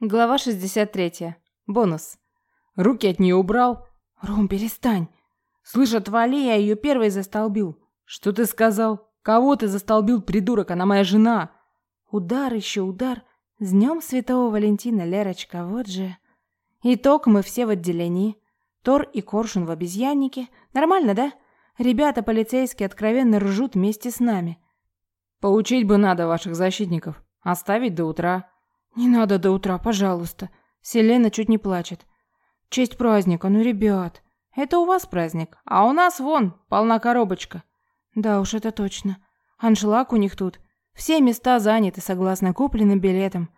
Глава 63. Бонус. Руки от нее убрал. Ром, перестань. Слышь, отвали, я ее первой застолбил. Что ты сказал? Кого ты застолбил, придурок? Она моя жена. Удар еще удар. С днем Святого Валентина, Лерочка, вот же. Итог мы все в отделении. Тор и Коршун в обезьяннике. Нормально, да? Ребята полицейские откровенно ржут вместе с нами. Поучить бы надо ваших защитников. Оставить до утра. «Не надо до утра, пожалуйста». Селена чуть не плачет. «Честь праздника, ну, ребят. Это у вас праздник, а у нас вон полна коробочка». «Да уж, это точно. Аншлаг у них тут. Все места заняты согласно купленным билетам.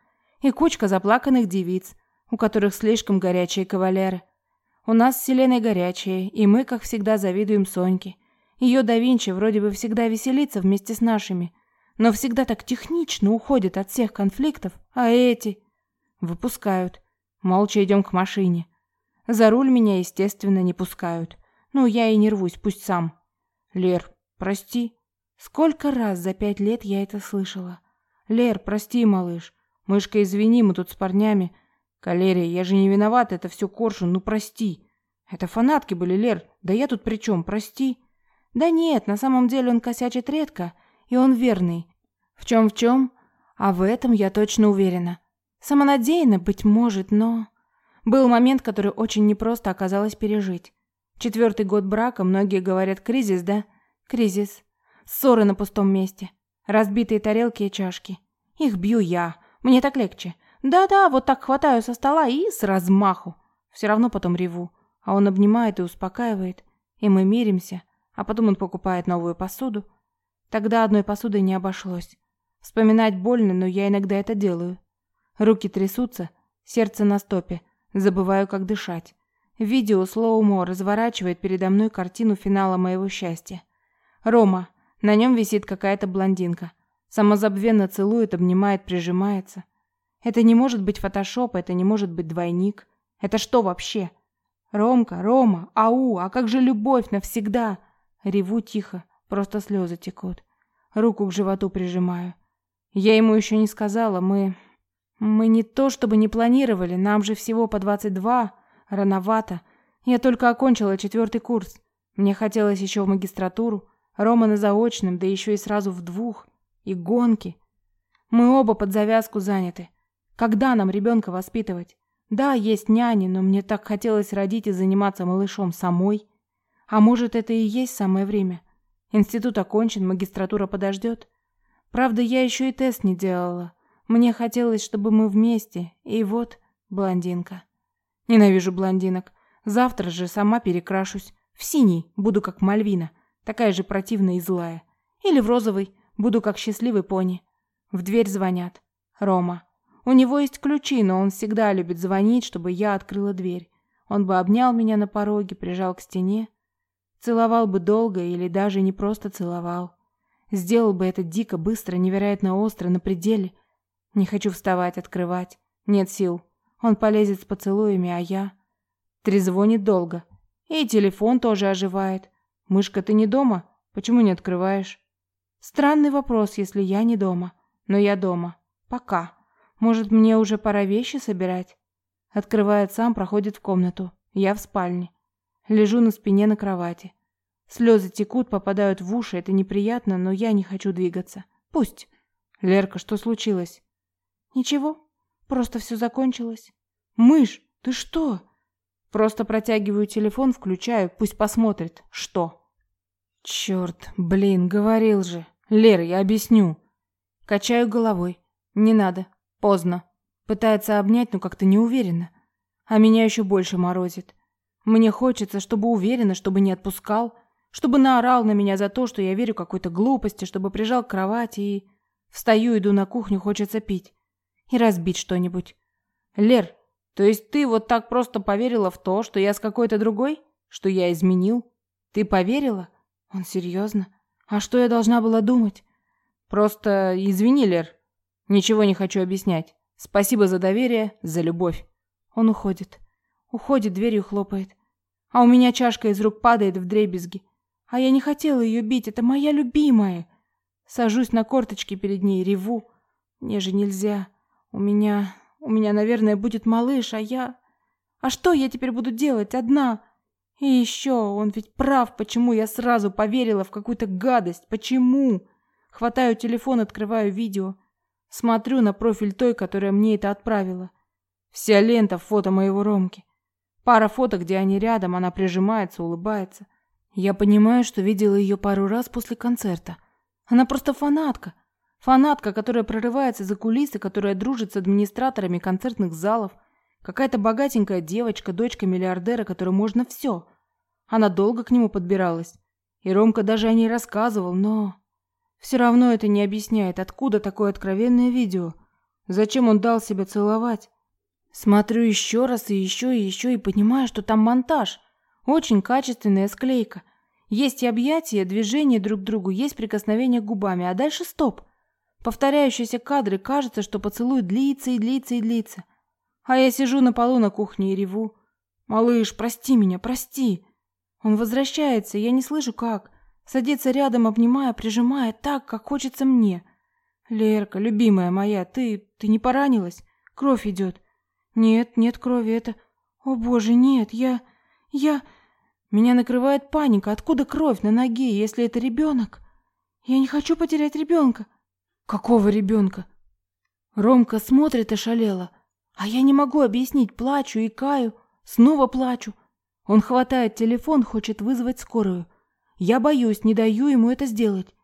И кучка заплаканных девиц, у которых слишком горячие кавалеры. У нас с Селеной горячие, и мы, как всегда, завидуем Соньке. Ее да Винчи вроде бы всегда веселится вместе с нашими, но всегда так технично уходят от всех конфликтов, а эти выпускают. Молча идем к машине. За руль меня, естественно, не пускают. Ну, я и не рвусь, пусть сам. Лер, прости. Сколько раз за пять лет я это слышала. Лер, прости, малыш. Мышка, извини, мы тут с парнями. Калерия, я же не виноват, это все Коршун, ну прости. Это фанатки были, Лер. Да я тут при чем, прости. Да нет, на самом деле он косячит редко, и он верный. В чем в чем? А в этом я точно уверена. Самонадеянно, быть может, но... Был момент, который очень непросто оказалось пережить. Четвертый год брака, многие говорят, кризис, да? Кризис. Ссоры на пустом месте. Разбитые тарелки и чашки. Их бью я. Мне так легче. Да-да, вот так хватаю со стола и с размаху. Все равно потом реву. А он обнимает и успокаивает. И мы миримся. А потом он покупает новую посуду. Тогда одной посудой не обошлось. Вспоминать больно, но я иногда это делаю. Руки трясутся, сердце на стопе, забываю, как дышать. Видео слоумо разворачивает передо мной картину финала моего счастья. Рома. На нем висит какая-то блондинка. Самозабвенно целует, обнимает, прижимается. Это не может быть фотошоп, это не может быть двойник. Это что вообще? Ромка, Рома, ау, а как же любовь навсегда? Реву тихо, просто слезы текут. Руку к животу прижимаю. Я ему еще не сказала, мы... Мы не то чтобы не планировали, нам же всего по 22, рановато. Я только окончила четвертый курс. Мне хотелось еще в магистратуру, Рома на заочном, да еще и сразу в двух. И гонки. Мы оба под завязку заняты. Когда нам ребенка воспитывать? Да, есть няни, но мне так хотелось родить и заниматься малышом самой. А может, это и есть самое время? Институт окончен, магистратура подождет. Правда, я еще и тест не делала. Мне хотелось, чтобы мы вместе. И вот блондинка. Ненавижу блондинок. Завтра же сама перекрашусь. В синий буду как Мальвина, такая же противная и злая. Или в розовый буду как счастливый пони. В дверь звонят. Рома. У него есть ключи, но он всегда любит звонить, чтобы я открыла дверь. Он бы обнял меня на пороге, прижал к стене. Целовал бы долго или даже не просто целовал. Сделал бы это дико, быстро, невероятно остро, на пределе. Не хочу вставать, открывать. Нет сил. Он полезет с поцелуями, а я... Трезвонит долго. И телефон тоже оживает. Мышка, ты не дома? Почему не открываешь? Странный вопрос, если я не дома. Но я дома. Пока. Может, мне уже пора вещи собирать? Открывает сам, проходит в комнату. Я в спальне. Лежу на спине на кровати. Слезы текут, попадают в уши, это неприятно, но я не хочу двигаться. Пусть. Лерка, что случилось? Ничего, просто все закончилось. Мышь, ты что? Просто протягиваю телефон, включаю, пусть посмотрит. Что? Черт, блин, говорил же. Лер, я объясню. Качаю головой. Не надо. Поздно. Пытается обнять, но как-то не уверенно. А меня еще больше морозит. Мне хочется, чтобы уверенно, чтобы не отпускал чтобы наорал на меня за то, что я верю какой-то глупости, чтобы прижал к кровати и... Встаю, иду на кухню, хочется пить. И разбить что-нибудь. Лер, то есть ты вот так просто поверила в то, что я с какой-то другой? Что я изменил? Ты поверила? Он серьезно? А что я должна была думать? Просто извини, Лер. Ничего не хочу объяснять. Спасибо за доверие, за любовь. Он уходит. Уходит, дверью хлопает. А у меня чашка из рук падает в дребезги. А я не хотела ее бить, это моя любимая. Сажусь на корточки перед ней, реву. Мне же нельзя. У меня... У меня, наверное, будет малыш, а я... А что я теперь буду делать одна? И еще, он ведь прав, почему я сразу поверила в какую-то гадость. Почему? Хватаю телефон, открываю видео. Смотрю на профиль той, которая мне это отправила. Вся лента фото моего Ромки. Пара фото, где они рядом, она прижимается, улыбается. Я понимаю, что видела ее пару раз после концерта. Она просто фанатка. Фанатка, которая прорывается за кулисы, которая дружит с администраторами концертных залов. Какая-то богатенькая девочка, дочка миллиардера, которой можно все. Она долго к нему подбиралась. И Ромка даже о ней рассказывал, но... Все равно это не объясняет, откуда такое откровенное видео. Зачем он дал себя целовать? Смотрю еще раз и еще и еще и понимаю, что там монтаж. Очень качественная склейка. Есть и объятия, движения друг к другу, есть прикосновения губами, а дальше стоп. Повторяющиеся кадры, кажется, что поцелуй длится и длится и длится. А я сижу на полу на кухне и реву. «Малыш, прости меня, прости!» Он возвращается, я не слышу как. Садится рядом, обнимая, прижимая так, как хочется мне. «Лерка, любимая моя, ты... ты не поранилась? Кровь идет». «Нет, нет крови, это... О боже, нет, я... я...» Меня накрывает паника. Откуда кровь на ноге, если это ребенок? Я не хочу потерять ребенка. Какого ребенка? Ромка смотрит ошалело. А я не могу объяснить, плачу и каю, снова плачу. Он хватает телефон, хочет вызвать скорую. Я боюсь, не даю ему это сделать.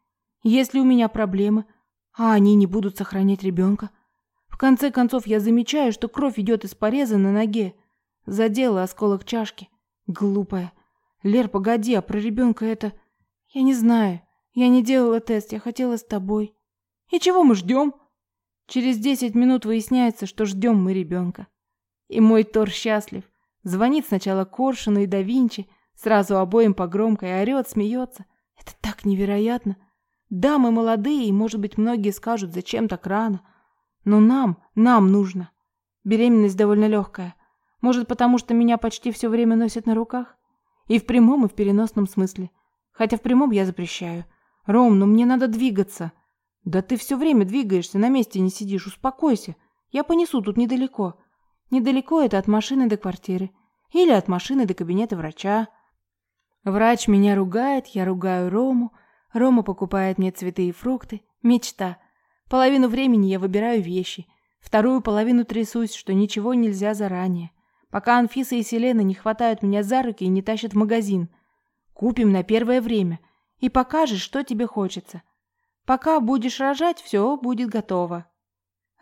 Если у меня проблемы, а они не будут сохранять ребенка. В конце концов я замечаю, что кровь идет из пореза на ноге. Задела осколок чашки. Глупая. Лер, погоди, а про ребенка это... Я не знаю. Я не делала тест, я хотела с тобой. И чего мы ждем? Через десять минут выясняется, что ждем мы ребенка. И мой Тор счастлив. Звонит сначала Коршуну и да Винчи, сразу обоим по громкой, орет, смеется. Это так невероятно. Да, мы молодые, и, может быть, многие скажут, зачем так рано. Но нам, нам нужно. Беременность довольно легкая. Может, потому что меня почти все время носят на руках? И в прямом, и в переносном смысле. Хотя в прямом я запрещаю. Ром, ну мне надо двигаться. Да ты все время двигаешься, на месте не сидишь, успокойся. Я понесу тут недалеко. Недалеко это от машины до квартиры. Или от машины до кабинета врача. Врач меня ругает, я ругаю Рому. Рома покупает мне цветы и фрукты. Мечта. Половину времени я выбираю вещи. Вторую половину трясусь, что ничего нельзя заранее пока Анфиса и Селена не хватают меня за руки и не тащат в магазин. Купим на первое время и покажешь, что тебе хочется. Пока будешь рожать, все будет готово.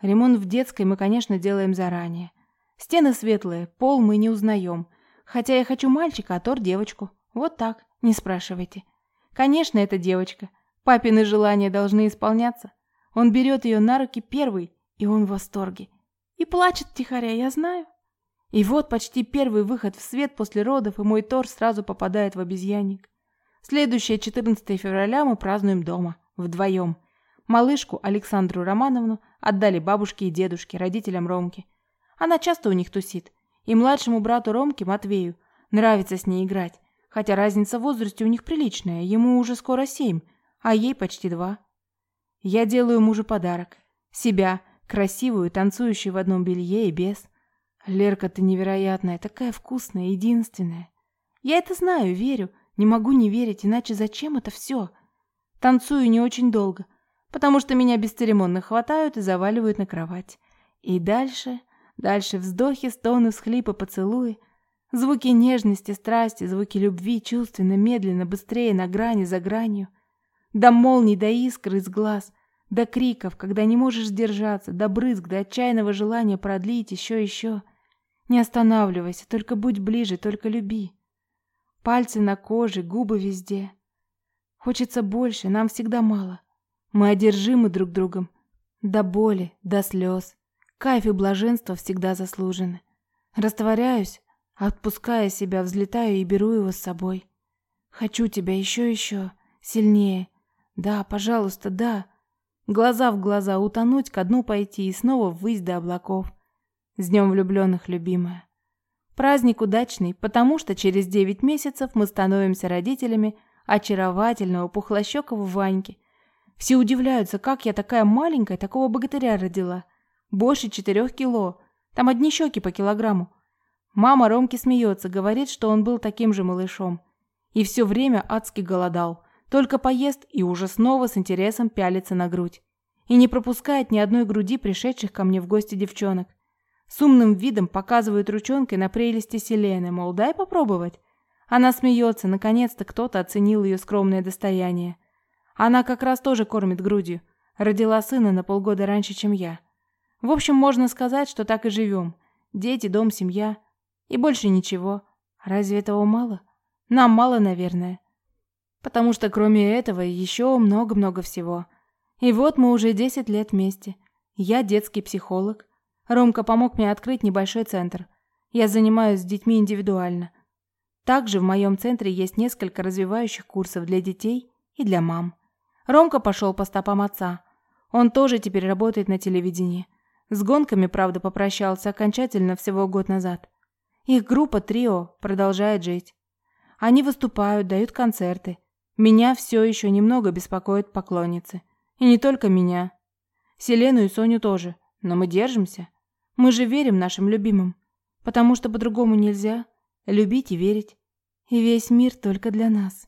Ремонт в детской мы, конечно, делаем заранее. Стены светлые, пол мы не узнаем. Хотя я хочу мальчика, а Тор девочку. Вот так, не спрашивайте. Конечно, это девочка. Папины желания должны исполняться. Он берет ее на руки первый, и он в восторге. И плачет тихоря, я знаю. И вот почти первый выход в свет после родов, и мой торс сразу попадает в обезьянник. Следующее 14 февраля мы празднуем дома, вдвоем. Малышку Александру Романовну отдали бабушке и дедушке, родителям Ромки. Она часто у них тусит. И младшему брату Ромке, Матвею, нравится с ней играть. Хотя разница в возрасте у них приличная, ему уже скоро семь, а ей почти два. Я делаю мужу подарок. Себя, красивую, танцующую в одном белье и без. Лерка, ты невероятная, такая вкусная, единственная. Я это знаю, верю, не могу не верить, иначе зачем это все? Танцую не очень долго, потому что меня бесцеремонно хватают и заваливают на кровать. И дальше, дальше вздохи, стоны, всхлипы, поцелуи. Звуки нежности, страсти, звуки любви, чувственно, медленно, быстрее, на грани, за гранью. До молний, до искр из глаз, до криков, когда не можешь сдержаться, до брызг, до отчаянного желания продлить еще, еще. Не останавливайся, только будь ближе, только люби. Пальцы на коже, губы везде. Хочется больше, нам всегда мало. Мы одержимы друг другом. До боли, до слез. Кайф и блаженство всегда заслужены. Растворяюсь, отпуская себя, взлетаю и беру его с собой. Хочу тебя еще еще, сильнее. Да, пожалуйста, да. Глаза в глаза утонуть, ко дну пойти и снова ввысь до облаков. С днем влюбленных, любимая. Праздник удачный, потому что через девять месяцев мы становимся родителями очаровательного пухлощекого Ваньки. Все удивляются, как я такая маленькая такого богатыря родила. Больше четырех кило. Там одни щеки по килограмму. Мама Ромки смеется, говорит, что он был таким же малышом. И все время адски голодал. Только поест и уже снова с интересом пялится на грудь. И не пропускает ни одной груди пришедших ко мне в гости девчонок. С умным видом показывает ручонкой на прелести Селены, мол, дай попробовать. Она смеется, наконец-то кто-то оценил ее скромное достояние. Она как раз тоже кормит грудью. Родила сына на полгода раньше, чем я. В общем, можно сказать, что так и живем. Дети, дом, семья. И больше ничего. Разве этого мало? Нам мало, наверное. Потому что кроме этого еще много-много всего. И вот мы уже 10 лет вместе. Я детский психолог. Ромка помог мне открыть небольшой центр. Я занимаюсь с детьми индивидуально. Также в моем центре есть несколько развивающих курсов для детей и для мам. Ромка пошел по стопам отца. Он тоже теперь работает на телевидении. С гонками, правда, попрощался окончательно всего год назад. Их группа «Трио» продолжает жить. Они выступают, дают концерты. Меня все еще немного беспокоят поклонницы. И не только меня. Селену и Соню тоже. Но мы держимся. Мы же верим нашим любимым. Потому что по-другому нельзя. Любить и верить. И весь мир только для нас.